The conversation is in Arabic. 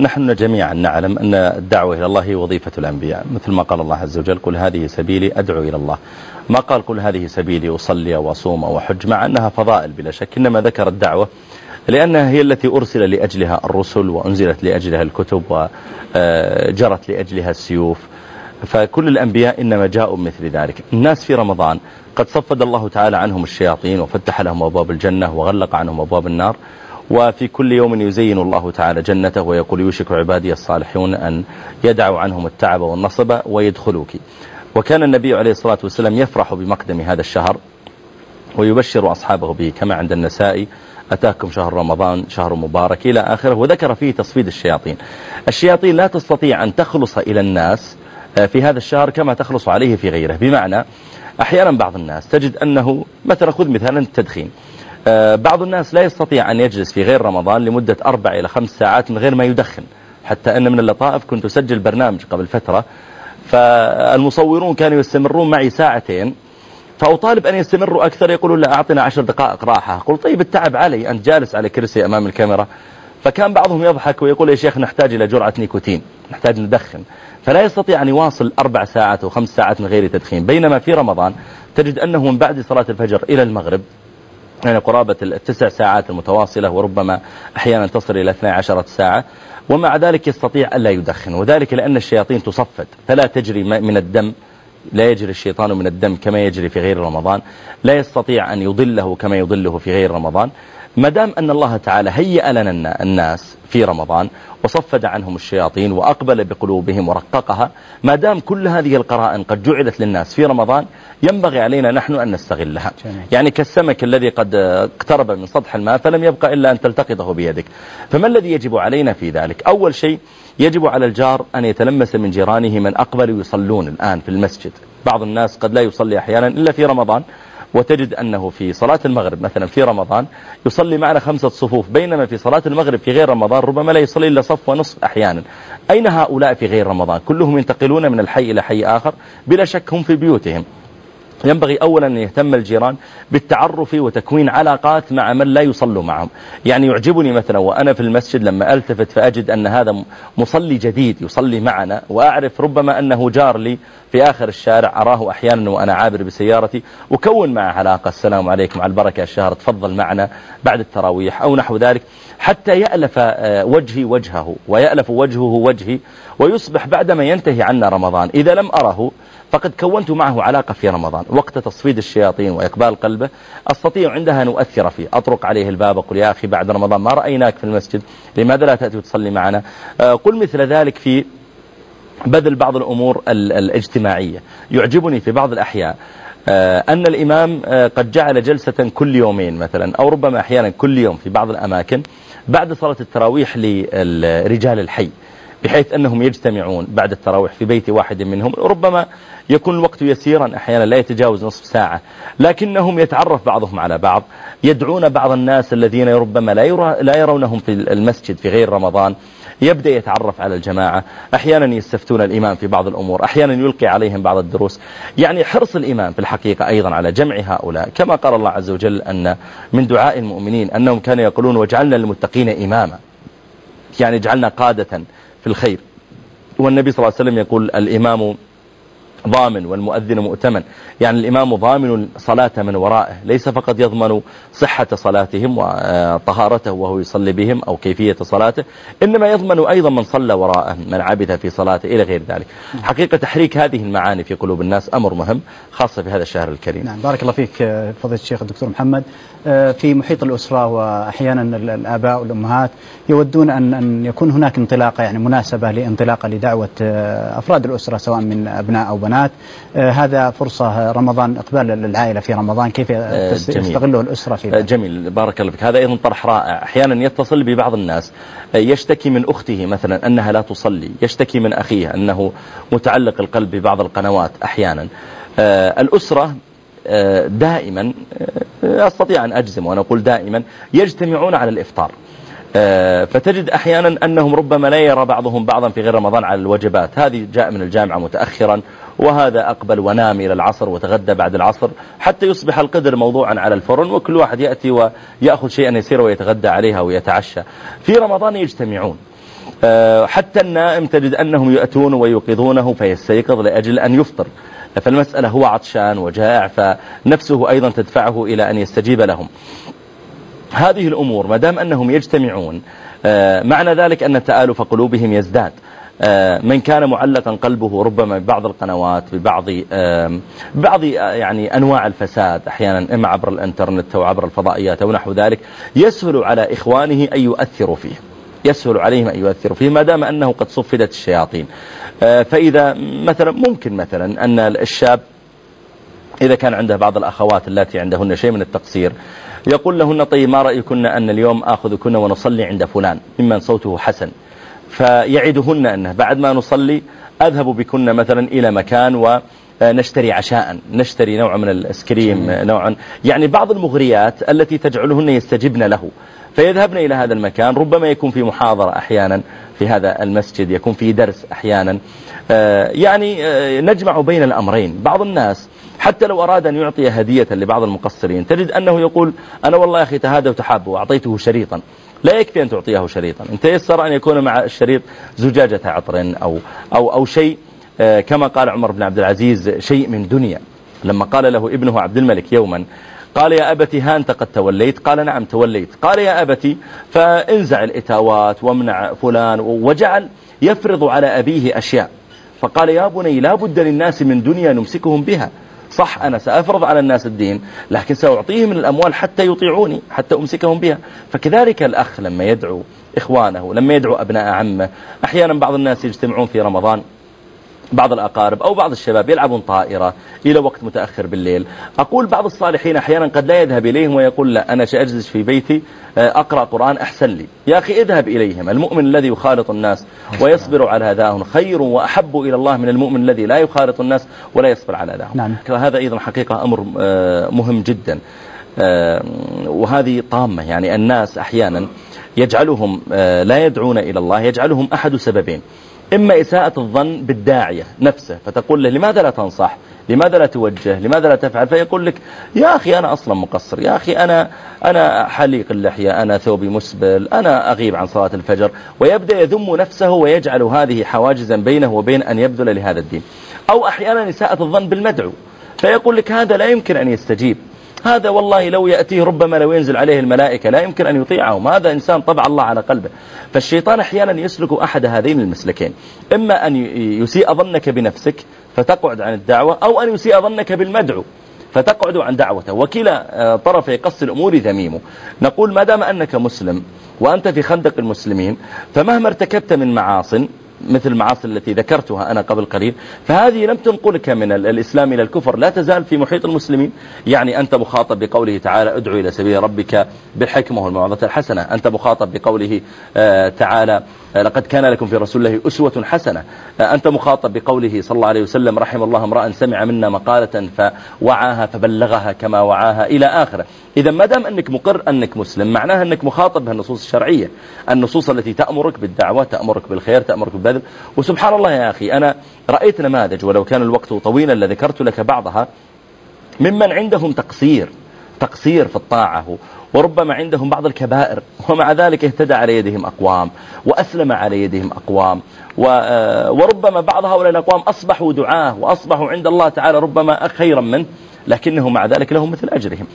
نحن جميعا نعلم أن الدعوة إلى الله هي وظيفة الأنبياء. مثل ما قال الله عز وجل قل هذه سبيلي أدعو إلى الله. ما قال قل هذه سبيلي أصلي وأصوم وأحج مع أنها فضائل بلا شك إنما ذكر الدعوة لأنها هي التي أرسل لأجلها الرسل وأنزلت لأجلها الكتب وجرت لأجلها السيوف. فكل الأنبياء إنما جاءوا مثل ذلك. الناس في رمضان قد صفد الله تعالى عنهم الشياطين وفتح لهم أبواب الجنة وغلق عنهم أبواب النار. وفي كل يوم يزين الله تعالى جنته ويقول يوشك عبادي الصالحون أن يدعوا عنهم التعب والنصب ويدخلوك. وكان النبي عليه الصلاة والسلام يفرح بمقدم هذا الشهر ويبشر أصحابه به كما عند النساء. أتاكم شهر رمضان شهر مبارك إلى آخره. وذكر فيه تصفيد الشياطين. الشياطين لا تستطيع أن تخلص إلى الناس آه، في هذا الشهر كما تخلص عليه في غيره. بمعنى أحيانا بعض الناس تجد أنه مثلا خذ مثالا التدخين. بعض الناس لا يستطيع أن يجلس في غير رمضان لمدة أربع إلى خمس ساعات من غير ما يدخن حتى أن من اللطائف كنت أسجل برنامج قبل فترة. فالمصورون كانوا يستمرون معي ساعتين فأطالب أن يستمروا أكثر يقولون لا أعطنا عشر دقائق راحة. أقول طيب التعب علي أنت جالس على كرسي أمام الكاميرا. فكان بعضهم يضحك ويقول يا شيخ نحتاج إلى جرعة نيكوتين نحتاج ندخن. فلا يستطيع أن يواصل أربع ساعات وخمس ساعات من غير تدخين. بينما في رمضان تجد أنه من بعد صلاة الفجر إلى المغرب يعني قرابة التسع ساعات المتواصلة وربما أحيانا تصل إلى 12 ساعة ومع ذلك يستطيع ألا يدخن. وذلك لأن الشياطين تصفد فلا تجري من الدم لا يجري الشيطان من الدم كما يجري في غير رمضان لا يستطيع أن يضله كما يضله في غير رمضان. ما دام أن الله تعالى هيأ لنا الناس في رمضان وصفد عنهم الشياطين وأقبل بقلوبهم ورققها ما دام كل هذه القرائن قد جعلت للناس في رمضان ينبغي علينا نحن أن نستغلها. يعني كالسمك الذي قد اقترب من سطح الماء فلم يبقى إلا أن تلتقطه بيدك. فما الذي يجب علينا في ذلك؟ أول شيء يجب على الجار أن يتلمس من جيرانه من أقبل يصلون الآن في المسجد. بعض الناس قد لا يصلي أحيانا إلا في رمضان وتجد أنه في صلاة المغرب مثلا في رمضان يصلي معنا خمسة صفوف بينما في صلاة المغرب في غير رمضان ربما لا يصلي إلا صف ونصف أحيانا. أين هؤلاء في غير رمضان؟ كلهم ينتقلون من الحي إلى حي آخر بلا شك هم في بيوتهم. ينبغي أولا أن يهتم الجيران بالتعرف وتكوين علاقات مع من لا يصلوا معهم. يعني يعجبني مثلا وأنا في المسجد لما ألتفت فأجد أن هذا مصلي جديد يصلي معنا وأعرف ربما أنه جار لي في آخر الشارع أراه أحيانا وأنا عابر بسيارتي وكون معه علاقة. السلام عليكم على البركة الشهر تفضل معنا بعد التراويح أو نحو ذلك حتى يألف آه، وجهي وجهه ويألف وجهه وجهي ويصبح بعدما ينتهي عنا رمضان. إذا لم أره فقد كونت معه علاقة في رمضان. وقت تصفيد الشياطين وإقبال قلبه أستطيع عندها أن أؤثر فيه. أطرق عليه الباب أقول يا أخي بعد رمضان ما رأيناك في المسجد لماذا لا تأتي وتصلي معنا؟ آه، قل مثل ذلك في بذل بعض الأمور الاجتماعية. يعجبني في بعض الأحياء آه، أن الإمام آه، قد جعل جلسة كل يومين مثلا أو ربما أحيانا كل يوم في بعض الأماكن بعد صلاة التراويح لرجال الحي. بحيث أنهم يجتمعون بعد التراويح في بيت واحد منهم. ربما يكون الوقت يسيرا أحيانا لا يتجاوز نصف ساعة. لكنهم يتعرف بعضهم على بعض يدعون بعض الناس الذين ربما لا, يرى لا يرونهم في المسجد في غير رمضان. يبدأ يتعرف على الجماعة. أحيانا يستفتون الإمام في بعض الأمور. أحيانا يلقي عليهم بعض الدروس. يعني حرص الإمام في الحقيقة أيضا على جمع هؤلاء. كما قال الله عز وجل أن من دعاء المؤمنين أنهم كانوا يقولون وجعلنا للمتقين إماما. يعني جعلنا قادة في الخير. والنبي صلى الله عليه وسلم يقول الإمام ضامن والمؤذن مؤتمن. يعني الإمام ضامن صلاة من ورائه ليس فقط يضمن صحة صلاتهم وطهارته وهو يصلي بهم أو كيفية صلاته إنما يضمن أيضا من صلى وراءه من عبث في صلاته إلى غير ذلك. حقيقة تحريك هذه المعاني في قلوب الناس أمر مهم خاصة في هذا الشهر الكريم. نعم بارك الله فيك فضيلة الشيخ الدكتور محمد. في محيط الأسرة وأحيانا الآباء والأمهات يودون أن أن يكون هناك انطلاقة يعني مناسبة لانطلاقة لدعوة آه، أفراد الأسرة سواء من أبناء أو بنات. آه، هذا فرصة رمضان إقبال العائلة في رمضان. كيف تستغله الأسرة في ذلك جميل. بارك الله فيك. هذا أيضا طرح رائع. أحيانا يتصل ببعض الناس يشتكي من أخته مثلا أنها لا تصلي يشتكي من أخيه أنه متعلق القلب ببعض القنوات أحيانا. الأسرة دائما أستطيع أن أجزم وأنا أقول دائما يجتمعون على الإفطار. آه، فتجد أحيانا أنهم ربما لا يرى بعضهم بعضا في غير رمضان على الوجبات. هذه جاء من الجامعة متأخرا. وهذا أقبل ونام إلى العصر وتغدى بعد العصر حتى يصبح القدر موضوعا على الفرن وكل واحد يأتي ويأخذ شيئا يسير ويتغدى عليها ويتعشى. في رمضان يجتمعون. آه، حتى النائم تجد أنهم يأتون ويوقظونه فيستيقظ لأجل أن يفطر. فالمسألة هو عطشان وجائع فنفسه أيضا تدفعه إلى أن يستجيب لهم. هذه الأمور ما دام أنهم يجتمعون آه، معنى ذلك أن تآلف قلوبهم يزداد. من كان معلقا قلبه ربما ببعض القنوات ببعض بعض يعني أنواع الفساد أحيانا إما عبر الإنترنت أو عبر الفضائيات أو نحو ذلك يسهل على إخوانه أن يؤثروا فيه. يسهل عليهم أن يؤثروا فيه ما دام أنه قد صفدت الشياطين. آه، فإذا مثلا ممكن مثلا أن الشاب إذا كان عنده بعض الأخوات التي عندهن شيء من التقصير يقول لهن طيب ما رأيكن أن اليوم آخذكن ونصلي عند فلان؟ ممن صوته حسن. فيعدهن أنه بعد ما نصلي أذهب بكن مثلا إلى مكان ونشتري عشاء نشتري نوع من الاسكريم نوعا. يعني بعض المغريات التي تجعلهن يستجبن له فيذهبن إلى هذا المكان ربما يكون في محاضرة أحيانا في هذا المسجد يكون في درس أحيانا. آه، يعني آه، نجمع بين الأمرين. بعض الناس حتى لو أراد أن يعطي هدية لبعض المقصرين تجد أنه يقول أنا والله يا أخي تهادى وتحاب وأعطيته شريطا. لا يكفي أن تعطيه شريطا. انت يسر أن يكون مع الشريط زجاجة عطر أو, أو, أو شيء آه، كما قال عمر بن عبد العزيز شيء من دنيا. لما قال له ابنه عبد الملك يوما قال يا أبتي ها أنت قد توليت؟ قال نعم توليت. قال يا أبتي فانزع الإتاوات وامنع فلان وجعل يفرض على أبيه أشياء. فقال يا بني لا بد للناس من دنيا نمسكهم بها. صح أنا سأفرض على الناس الدين لكن سأعطيه من الأموال حتى يطيعوني حتى أمسكهم بها. فكذلك الأخ لما يدعو إخوانه لما يدعو أبناء عمه أحيانا بعض الناس يجتمعون في رمضان. بعض الأقارب أو بعض الشباب يلعبون طائرة إلى وقت متأخر بالليل. أقول بعض الصالحين أحيانا قد لا يذهب إليهم ويقول لا أنا سأجلس في بيتي آه، أقرأ قرآن أحسن لي. يا أخي اذهب إليهم المؤمن الذي يخالط الناس ويصبر على هذاهم خير وأحب إلى الله من المؤمن الذي لا يخالط الناس ولا يصبر على هذاهم. نعم. هذا أيضا حقيقة أمر آه، مهم جدا. آه، وهذه طامة يعني الناس أحيانا يجعلهم لا يدعون إلى الله يجعلهم أحد سببين. إما إساءة الظن بالداعية نفسه فتقول له لماذا لا تنصح؟ لماذا لا توجه؟ لماذا لا تفعل؟ فيقول لك يا أخي أنا أصلا مقصر يا أخي أنا, أنا حليق اللحية أنا ثوبي مسبل أنا أغيب عن صلاة الفجر ويبدأ يذم نفسه ويجعل هذه حواجزا بينه وبين أن يبذل لهذا الدين. أو أحيانا إساءة الظن بالمدعو فيقول لك هذا لا يمكن أن يستجيب. هذا والله لو يأتيه ربما لو ينزل عليه الملائكة لا يمكن أن يطيعهم. هذا إنسان طبع الله على قلبه. فالشيطان أحيانا يسلك أحد هذين المسلكين. إما أن يسيء ظنك بنفسك فتقعد عن الدعوة أو أن يسيء ظنك بالمدعو فتقعد عن دعوته. وكلا آه، طرفي قص الأمور ذميمه. نقول ما دام أنك مسلم وأنت في خندق المسلمين فمهما ارتكبت من معاص مثل المعاصي التي ذكرتها أنا قبل قليل. فهذه لم تنقلك من الإسلام إلى الكفر. لا تزال في محيط المسلمين. يعني أنت مخاطب بقوله تعالى ادعو إلى سبيل ربك بالحكمة والموعظة الحسنة. أنت مخاطب بقوله آه، تعالى لقد كان لكم في رسول الله أسوة حسنة. آه، أنت مخاطب بقوله صلى الله عليه وسلم رحم الله امرأ سمع منا مقالة فوعاها فبلغها كما وعاها إلى آخره. إذا ما دام أنك مقر أنك مسلم معناها أنك مخاطب بهالنصوص الشرعية. النصوص التي تأمرك بالدعوة تأمرك بالخير تأمرك بالبذل. وسبحان الله يا أخي أنا رأيت نماذج ولو كان الوقت طويلا لذكرت لك بعضها ممن عندهم تقصير. تقصير في الطاعة وربما عندهم بعض الكبائر ومع ذلك اهتدى على يدهم أقوام وأسلم على يدهم أقوام آه، وربما بعض هؤلاء الأقوام أصبحوا دعاه وأصبحوا عند الله تعالى ربما خيرا منه لكنه مع ذلك لهم مثل أجرهم.